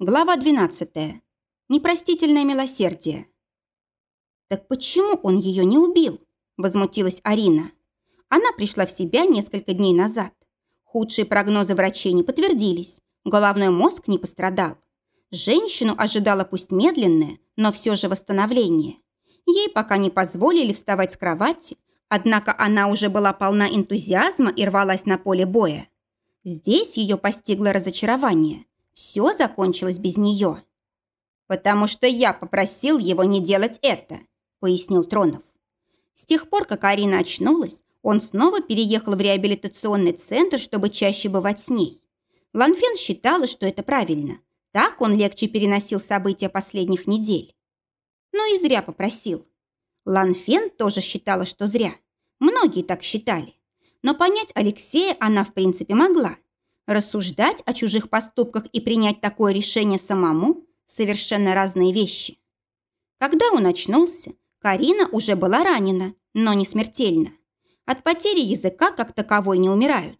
Глава 12. Непростительное милосердие. «Так почему он ее не убил?» – возмутилась Арина. Она пришла в себя несколько дней назад. Худшие прогнозы врачей не подтвердились. Головной мозг не пострадал. Женщину ожидало пусть медленное, но все же восстановление. Ей пока не позволили вставать с кровати, однако она уже была полна энтузиазма и рвалась на поле боя. Здесь ее постигло разочарование. Все закончилось без нее. «Потому что я попросил его не делать это», – пояснил Тронов. С тех пор, как Арина очнулась, он снова переехал в реабилитационный центр, чтобы чаще бывать с ней. Ланфен считала, что это правильно. Так он легче переносил события последних недель. Но и зря попросил. Ланфен тоже считала, что зря. Многие так считали. Но понять Алексея она в принципе могла. Рассуждать о чужих поступках и принять такое решение самому – совершенно разные вещи. Когда он очнулся, Карина уже была ранена, но не смертельно. От потери языка как таковой не умирают.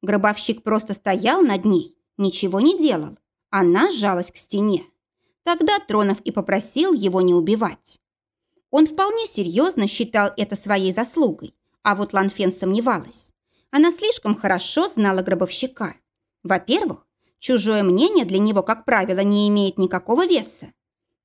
Гробовщик просто стоял над ней, ничего не делал. Она сжалась к стене. Тогда Тронов и попросил его не убивать. Он вполне серьезно считал это своей заслугой, а вот Ланфен сомневалась. Она слишком хорошо знала гробовщика. Во-первых, чужое мнение для него, как правило, не имеет никакого веса.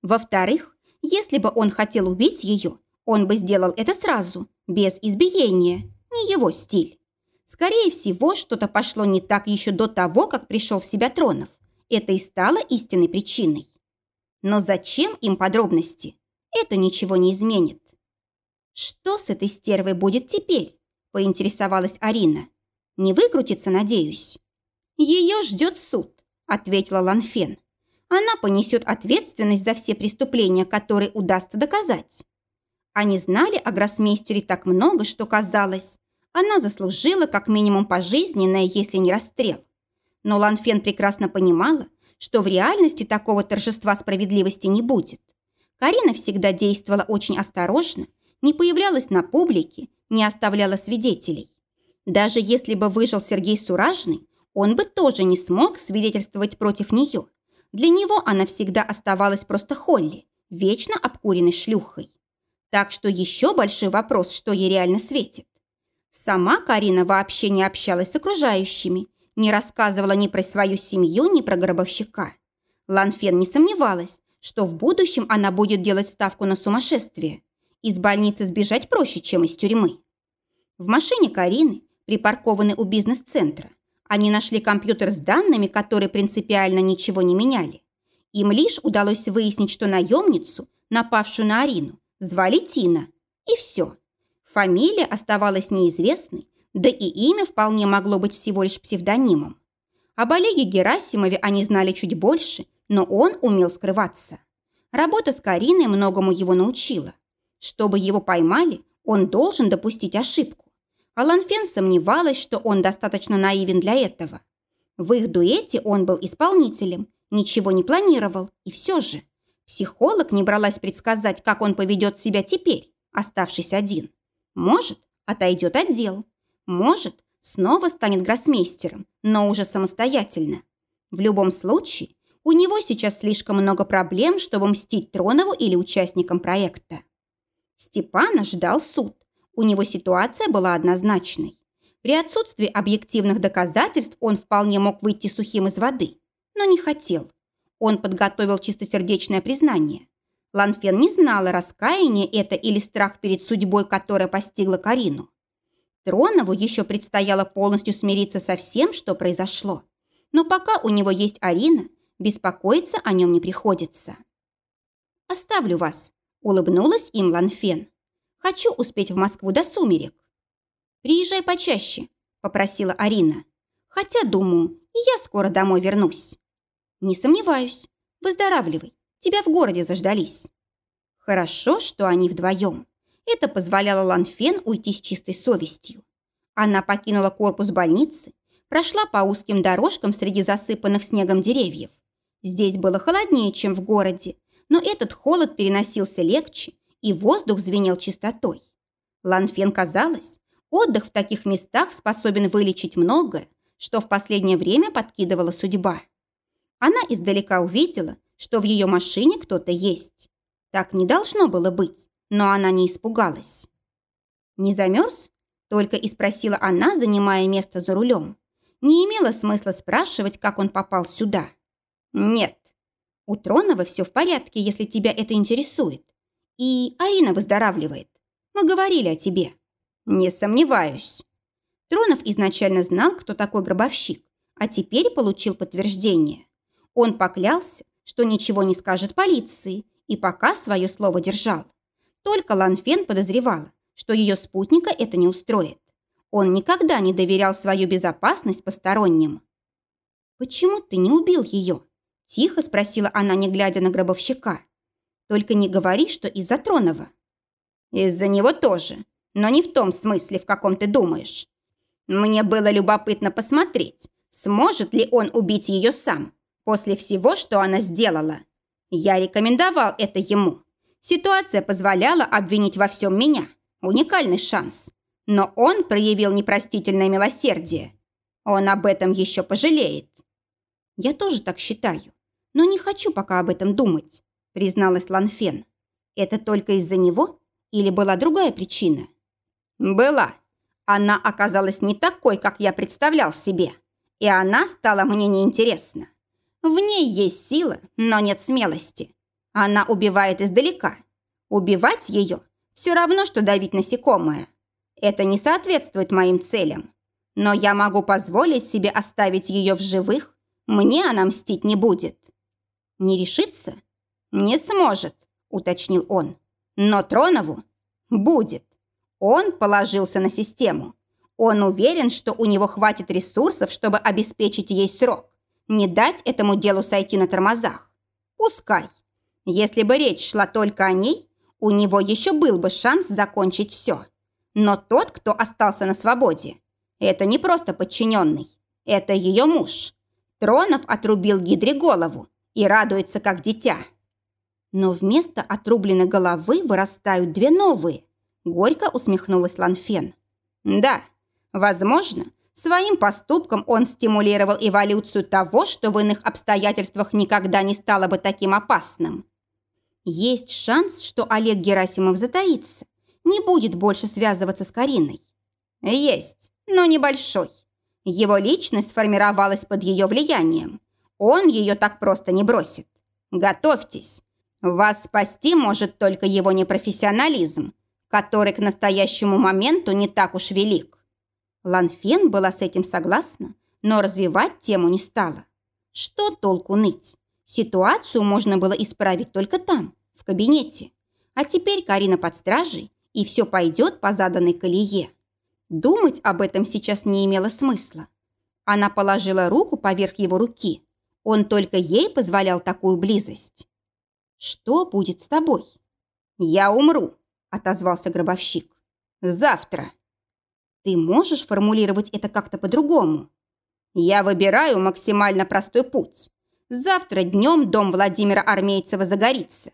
Во-вторых, если бы он хотел убить ее, он бы сделал это сразу, без избиения. Не его стиль. Скорее всего, что-то пошло не так еще до того, как пришел в себя Тронов. Это и стало истинной причиной. Но зачем им подробности? Это ничего не изменит. «Что с этой стервой будет теперь?» – поинтересовалась Арина. «Не выкрутится, надеюсь?» «Ее ждет суд», – ответила Ланфен. «Она понесет ответственность за все преступления, которые удастся доказать». Они знали о гроссмейстере так много, что казалось, она заслужила как минимум пожизненное, если не расстрел. Но Ланфен прекрасно понимала, что в реальности такого торжества справедливости не будет. Карина всегда действовала очень осторожно, не появлялась на публике, не оставляла свидетелей. Даже если бы выжил Сергей Суражный, он бы тоже не смог свидетельствовать против нее. Для него она всегда оставалась просто Холли, вечно обкуренной шлюхой. Так что еще большой вопрос, что ей реально светит. Сама Карина вообще не общалась с окружающими, не рассказывала ни про свою семью, ни про гробовщика. Ланфен не сомневалась, что в будущем она будет делать ставку на сумасшествие. Из больницы сбежать проще, чем из тюрьмы. В машине Карины, припаркованной у бизнес-центра, они нашли компьютер с данными, которые принципиально ничего не меняли. Им лишь удалось выяснить, что наемницу, напавшую на Арину, звали Тина. И все. Фамилия оставалась неизвестной, да и имя вполне могло быть всего лишь псевдонимом. Об Олеге Герасимове они знали чуть больше, но он умел скрываться. Работа с Кариной многому его научила. Чтобы его поймали, он должен допустить ошибку. Алан Фен сомневалась, что он достаточно наивен для этого. В их дуэте он был исполнителем, ничего не планировал, и все же. Психолог не бралась предсказать, как он поведет себя теперь, оставшись один. Может, отойдет от дел. Может, снова станет гроссмейстером, но уже самостоятельно. В любом случае, у него сейчас слишком много проблем, чтобы мстить Тронову или участникам проекта. Степана ждал суд. У него ситуация была однозначной. При отсутствии объективных доказательств он вполне мог выйти сухим из воды, но не хотел. Он подготовил чистосердечное признание. Ланфен не знала, раскаяние это или страх перед судьбой, которая постигла Карину. Тронову еще предстояло полностью смириться со всем, что произошло. Но пока у него есть Арина, беспокоиться о нем не приходится. «Оставлю вас», – улыбнулась им Ланфен. Хочу успеть в Москву до сумерек. Приезжай почаще, попросила Арина. Хотя, думаю, я скоро домой вернусь. Не сомневаюсь. Выздоравливай. Тебя в городе заждались. Хорошо, что они вдвоем. Это позволяло Ланфен уйти с чистой совестью. Она покинула корпус больницы, прошла по узким дорожкам среди засыпанных снегом деревьев. Здесь было холоднее, чем в городе, но этот холод переносился легче, и воздух звенел чистотой. Ланфен казалось, отдых в таких местах способен вылечить многое, что в последнее время подкидывала судьба. Она издалека увидела, что в ее машине кто-то есть. Так не должно было быть, но она не испугалась. «Не замерз?» – только и спросила она, занимая место за рулем. Не имело смысла спрашивать, как он попал сюда. «Нет. У Тронова все в порядке, если тебя это интересует. И Арина выздоравливает. Мы говорили о тебе». «Не сомневаюсь». Тронов изначально знал, кто такой гробовщик, а теперь получил подтверждение. Он поклялся, что ничего не скажет полиции, и пока свое слово держал. Только Ланфен подозревала, что ее спутника это не устроит. Он никогда не доверял свою безопасность посторонним. «Почему ты не убил ее?» – тихо спросила она, не глядя на гробовщика. «Только не говори, что из-за Тронова». «Из-за него тоже, но не в том смысле, в каком ты думаешь. Мне было любопытно посмотреть, сможет ли он убить ее сам, после всего, что она сделала. Я рекомендовал это ему. Ситуация позволяла обвинить во всем меня. Уникальный шанс. Но он проявил непростительное милосердие. Он об этом еще пожалеет. Я тоже так считаю, но не хочу пока об этом думать, призналась Ланфен. Это только из-за него или была другая причина? Была. Она оказалась не такой, как я представлял себе. И она стала мне неинтересна. В ней есть сила, но нет смелости. Она убивает издалека. Убивать ее все равно, что давить насекомое. Это не соответствует моим целям. Но я могу позволить себе оставить ее в живых. Мне она мстить не будет. Не решится? Не сможет, уточнил он. Но Тронову будет. Он положился на систему. Он уверен, что у него хватит ресурсов, чтобы обеспечить ей срок. Не дать этому делу сойти на тормозах. Пускай. Если бы речь шла только о ней, у него еще был бы шанс закончить все. Но тот, кто остался на свободе, это не просто подчиненный. Это ее муж. Тронов отрубил Гидре голову и радуется, как дитя. Но вместо отрубленной головы вырастают две новые – Горько усмехнулась Ланфен. Да, возможно, своим поступком он стимулировал эволюцию того, что в иных обстоятельствах никогда не стало бы таким опасным. Есть шанс, что Олег Герасимов затаится, не будет больше связываться с Кариной. Есть, но небольшой. Его личность сформировалась под ее влиянием. Он ее так просто не бросит. Готовьтесь. Вас спасти может только его непрофессионализм, который к настоящему моменту не так уж велик. Ланфен была с этим согласна, но развивать тему не стала. Что толку ныть? Ситуацию можно было исправить только там, в кабинете. А теперь Карина под стражей, и все пойдет по заданной колее. Думать об этом сейчас не имело смысла. Она положила руку поверх его руки. Он только ей позволял такую близость. «Что будет с тобой?» «Я умру», отозвался гробовщик. Завтра. Ты можешь формулировать это как-то по-другому? Я выбираю максимально простой путь. Завтра днем дом Владимира Армейцева загорится.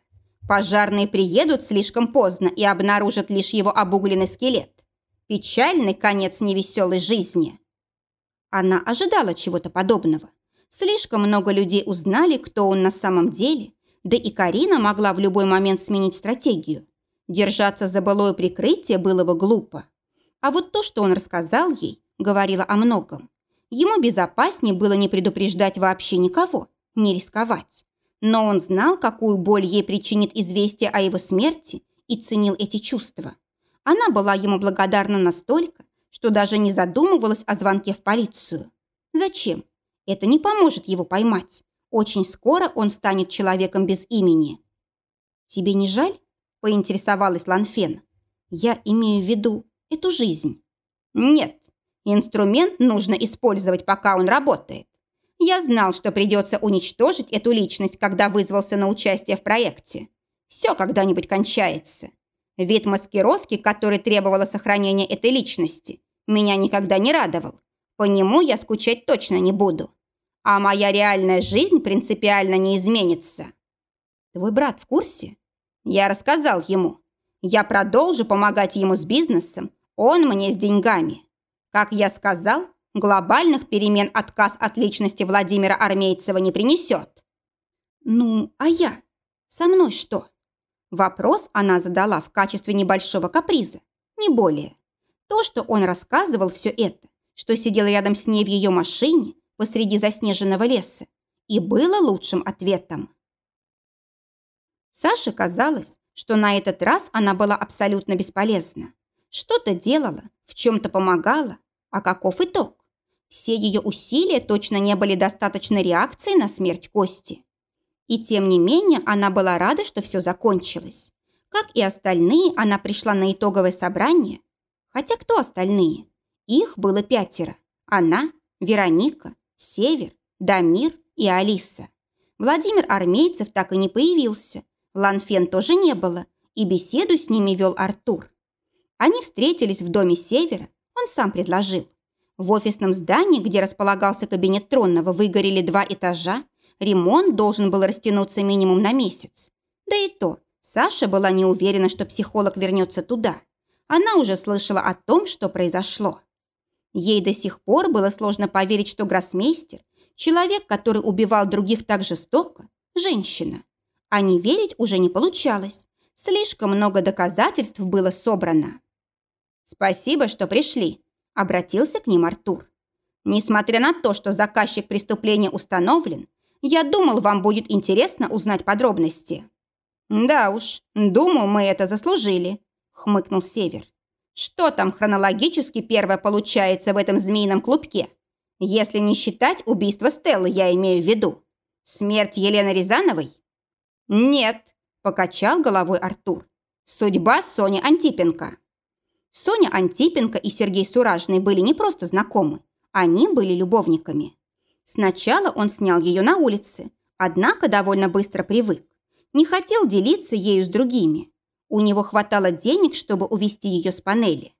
Пожарные приедут слишком поздно и обнаружат лишь его обугленный скелет. Печальный конец невеселой жизни. Она ожидала чего-то подобного. Слишком много людей узнали, кто он на самом деле, да и Карина могла в любой момент сменить стратегию. Держаться за былое прикрытие было бы глупо. А вот то, что он рассказал ей, говорило о многом. Ему безопаснее было не предупреждать вообще никого, не рисковать. Но он знал, какую боль ей причинит известие о его смерти и ценил эти чувства. Она была ему благодарна настолько, что даже не задумывалась о звонке в полицию. Зачем? Это не поможет его поймать. Очень скоро он станет человеком без имени. «Тебе не жаль?» – поинтересовалась Ланфен. «Я имею в виду эту жизнь». «Нет, инструмент нужно использовать, пока он работает. Я знал, что придется уничтожить эту личность, когда вызвался на участие в проекте. Все когда-нибудь кончается. Вид маскировки, который требовало сохранения этой личности, меня никогда не радовал. По нему я скучать точно не буду. А моя реальная жизнь принципиально не изменится. Твой брат в курсе? Я рассказал ему. Я продолжу помогать ему с бизнесом, он мне с деньгами. Как я сказал, Глобальных перемен отказ от личности Владимира Армейцева не принесет. Ну, а я? Со мной что? Вопрос она задала в качестве небольшого каприза, не более. То, что он рассказывал все это, что сидел рядом с ней в ее машине посреди заснеженного леса, и было лучшим ответом. Саше казалось, что на этот раз она была абсолютно бесполезна. Что-то делала, в чем-то помогала, а каков итог? Все ее усилия точно не были достаточной реакцией на смерть Кости. И тем не менее она была рада, что все закончилось. Как и остальные, она пришла на итоговое собрание. Хотя кто остальные? Их было пятеро. Она, Вероника, Север, Дамир и Алиса. Владимир Армейцев так и не появился. Ланфен тоже не было, и беседу с ними вел Артур. Они встретились в доме Севера, он сам предложил. В офисном здании, где располагался кабинет Тронного, выгорели два этажа, ремонт должен был растянуться минимум на месяц. Да и то, Саша была не уверена, что психолог вернется туда. Она уже слышала о том, что произошло. Ей до сих пор было сложно поверить, что гроссмейстер, человек, который убивал других так жестоко, женщина. А не верить уже не получалось. Слишком много доказательств было собрано. «Спасибо, что пришли», – обратился к ним Артур. «Несмотря на то, что заказчик преступления установлен, я думал, вам будет интересно узнать подробности». «Да уж, думаю, мы это заслужили», – хмыкнул Север. «Что там хронологически первое получается в этом змеином клубке? Если не считать убийство Стеллы, я имею в виду. Смерть Елены Рязановой?» «Нет», – покачал головой Артур. «Судьба Сони Антипенко». Соня Антипенко и Сергей Суражный были не просто знакомы, они были любовниками. Сначала он снял ее на улице, однако довольно быстро привык. Не хотел делиться ею с другими. У него хватало денег, чтобы увести ее с панели.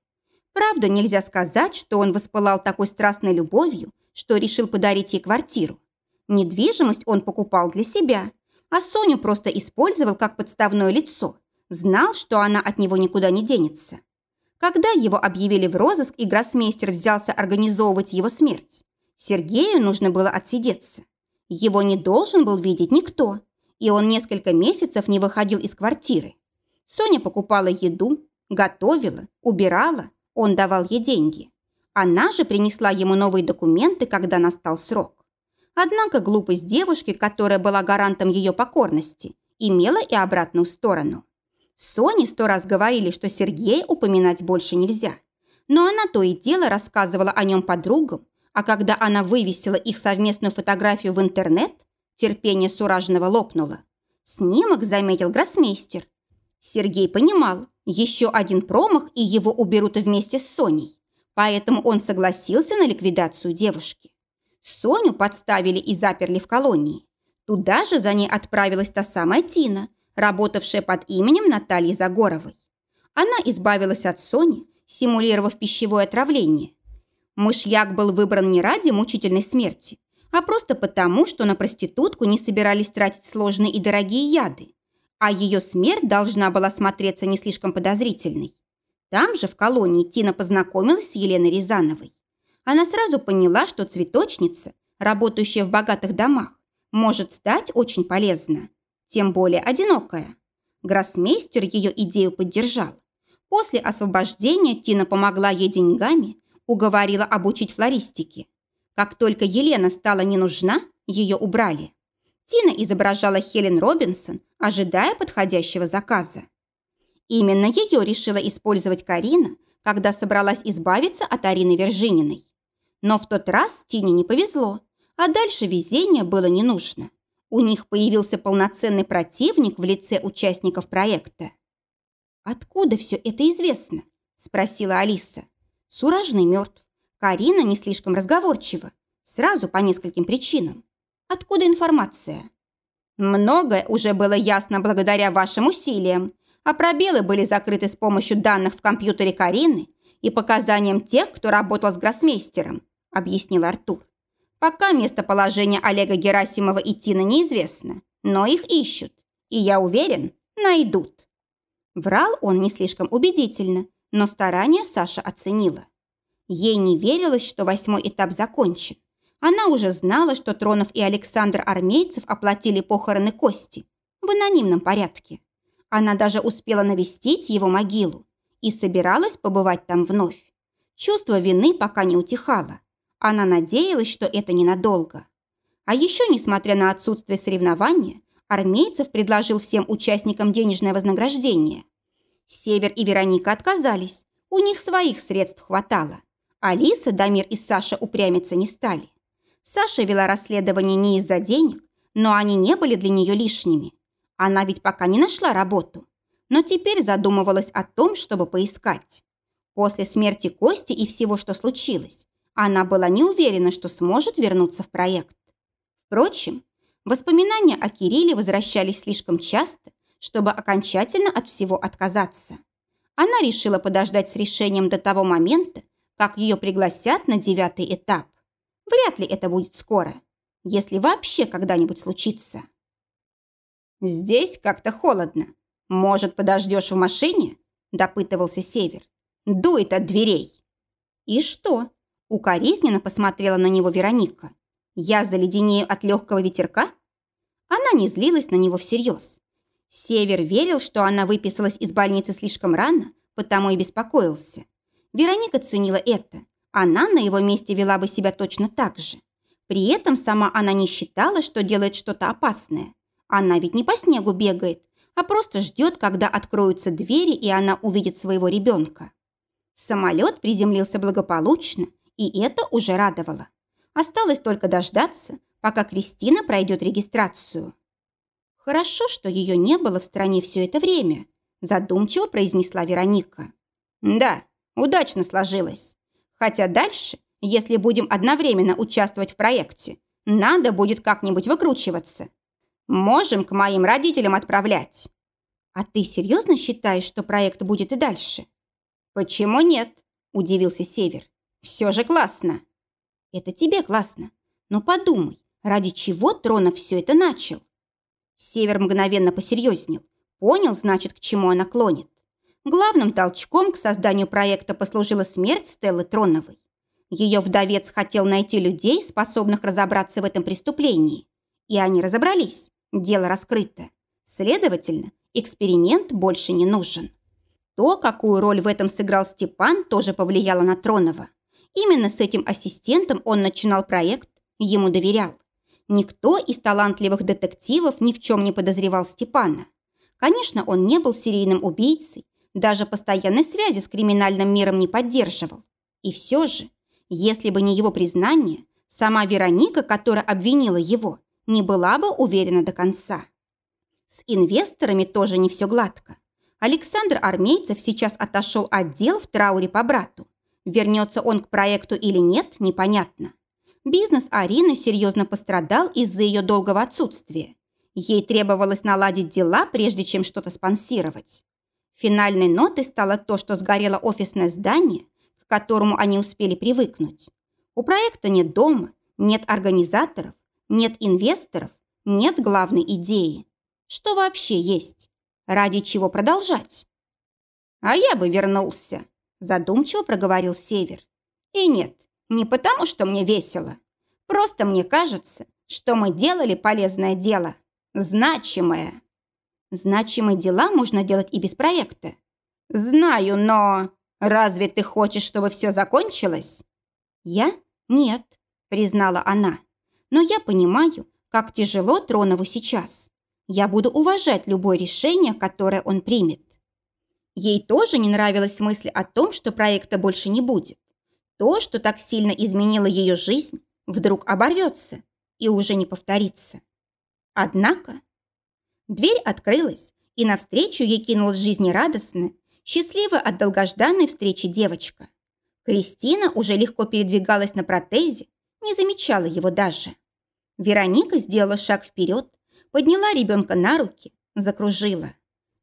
Правда, нельзя сказать, что он воспылал такой страстной любовью, что решил подарить ей квартиру. Недвижимость он покупал для себя, а Соню просто использовал как подставное лицо. Знал, что она от него никуда не денется. Когда его объявили в розыск и гроссмейстер взялся организовывать его смерть, Сергею нужно было отсидеться. Его не должен был видеть никто, и он несколько месяцев не выходил из квартиры. Соня покупала еду, готовила, убирала, он давал ей деньги. Она же принесла ему новые документы, когда настал срок. Однако глупость девушки, которая была гарантом ее покорности, имела и обратную сторону. Соне сто раз говорили, что Сергея упоминать больше нельзя. Но она то и дело рассказывала о нем подругам, а когда она вывесила их совместную фотографию в интернет, терпение суражного лопнуло. Снимок заметил гроссмейстер. Сергей понимал, еще один промах, и его уберут вместе с Соней. Поэтому он согласился на ликвидацию девушки. Соню подставили и заперли в колонии. Туда же за ней отправилась та самая Тина, работавшая под именем Натальи Загоровой. Она избавилась от Сони, симулировав пищевое отравление, Мышьяк был выбран не ради мучительной смерти, а просто потому, что на проститутку не собирались тратить сложные и дорогие яды, а ее смерть должна была смотреться не слишком подозрительной. Там же, в колонии, Тина познакомилась с Еленой Рязановой. Она сразу поняла, что цветочница, работающая в богатых домах, может стать очень полезна, тем более одинокая. Гроссмейстер ее идею поддержал. После освобождения Тина помогла ей деньгами, уговорила обучить флористике. Как только Елена стала не нужна, ее убрали. Тина изображала Хелен Робинсон, ожидая подходящего заказа. Именно ее решила использовать Карина, когда собралась избавиться от Арины Вержининой. Но в тот раз Тине не повезло, а дальше везения было не нужно. У них появился полноценный противник в лице участников проекта. «Откуда все это известно?» – спросила Алиса. Суражный мертв. Карина не слишком разговорчива. Сразу по нескольким причинам. Откуда информация? Многое уже было ясно благодаря вашим усилиям, а пробелы были закрыты с помощью данных в компьютере Карины и показаниям тех, кто работал с гроссмейстером, объяснил Артур. Пока местоположение Олега Герасимова и Тины неизвестно, но их ищут, и, я уверен, найдут. Врал он не слишком убедительно, но старания Саша оценила. Ей не верилось, что восьмой этап закончен. Она уже знала, что Тронов и Александр Армейцев оплатили похороны Кости в анонимном порядке. Она даже успела навестить его могилу и собиралась побывать там вновь. Чувство вины пока не утихало. Она надеялась, что это ненадолго. А еще, несмотря на отсутствие соревнования, Армейцев предложил всем участникам денежное вознаграждение. Север и Вероника отказались. У них своих средств хватало. Алиса, Дамир и Саша упрямиться не стали. Саша вела расследование не из-за денег, но они не были для нее лишними. Она ведь пока не нашла работу, но теперь задумывалась о том, чтобы поискать. После смерти Кости и всего, что случилось, она была не уверена, что сможет вернуться в проект. Впрочем, воспоминания о Кирилле возвращались слишком часто, чтобы окончательно от всего отказаться. Она решила подождать с решением до того момента, как ее пригласят на девятый этап. Вряд ли это будет скоро, если вообще когда-нибудь случится. «Здесь как-то холодно. Может, подождешь в машине?» – допытывался Север. «Дует от дверей». «И что?» – укоризненно посмотрела на него Вероника. «Я заледенею от легкого ветерка?» Она не злилась на него всерьез. Север верил, что она выписалась из больницы слишком рано, потому и беспокоился. Вероника ценила это, она на его месте вела бы себя точно так же. При этом сама она не считала, что делает что-то опасное. Она ведь не по снегу бегает, а просто ждет, когда откроются двери, и она увидит своего ребенка. Самолет приземлился благополучно, и это уже радовало. Осталось только дождаться, пока Кристина пройдет регистрацию. «Хорошо, что ее не было в стране все это время», задумчиво произнесла Вероника. «Да, удачно сложилось. Хотя дальше, если будем одновременно участвовать в проекте, надо будет как-нибудь выкручиваться. Можем к моим родителям отправлять. А ты серьезно считаешь, что проект будет и дальше? Почему нет? Удивился Север. Все же классно. Это тебе классно. Но подумай, ради чего Тронов все это начал? Север мгновенно посерьезнел. Понял, значит, к чему она клонит. Главным толчком к созданию проекта послужила смерть Стеллы Троновой. Ее вдовец хотел найти людей, способных разобраться в этом преступлении. И они разобрались. Дело раскрыто. Следовательно, эксперимент больше не нужен. То, какую роль в этом сыграл Степан, тоже повлияло на Тронова. Именно с этим ассистентом он начинал проект, ему доверял. Никто из талантливых детективов ни в чем не подозревал Степана. Конечно, он не был серийным убийцей, даже постоянной связи с криминальным миром не поддерживал. И все же, если бы не его признание, сама Вероника, которая обвинила его, не была бы уверена до конца. С инвесторами тоже не все гладко. Александр Армейцев сейчас отошел от дел в трауре по брату. Вернется он к проекту или нет, непонятно. Бизнес Арины серьезно пострадал из-за ее долгого отсутствия. Ей требовалось наладить дела, прежде чем что-то спонсировать. Финальной нотой стало то, что сгорело офисное здание, к которому они успели привыкнуть. У проекта нет дома, нет организаторов, нет инвесторов, нет главной идеи. Что вообще есть? Ради чего продолжать? А я бы вернулся, задумчиво проговорил Север. И нет, не потому, что мне весело. Просто мне кажется, что мы делали полезное дело, значимое. Значимые дела можно делать и без проекта. Знаю, но... Разве ты хочешь, чтобы все закончилось? Я? Нет, признала она. Но я понимаю, как тяжело Тронову сейчас. Я буду уважать любое решение, которое он примет. Ей тоже не нравилась мысль о том, что проекта больше не будет. То, что так сильно изменило ее жизнь, вдруг оборвется и уже не повторится. Однако Дверь открылась, и навстречу ей кинулась жизнерадостная, счастливая от долгожданной встречи девочка. Кристина уже легко передвигалась на протезе, не замечала его даже. Вероника сделала шаг вперед, подняла ребенка на руки, закружила.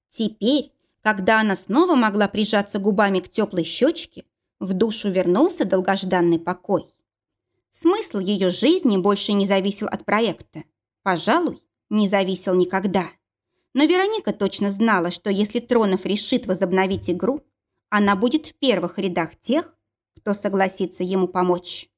Теперь, когда она снова могла прижаться губами к теплой щечке, в душу вернулся долгожданный покой. Смысл ее жизни больше не зависел от проекта. Пожалуй, не зависел никогда. Но Вероника точно знала, что если Тронов решит возобновить игру, она будет в первых рядах тех, кто согласится ему помочь.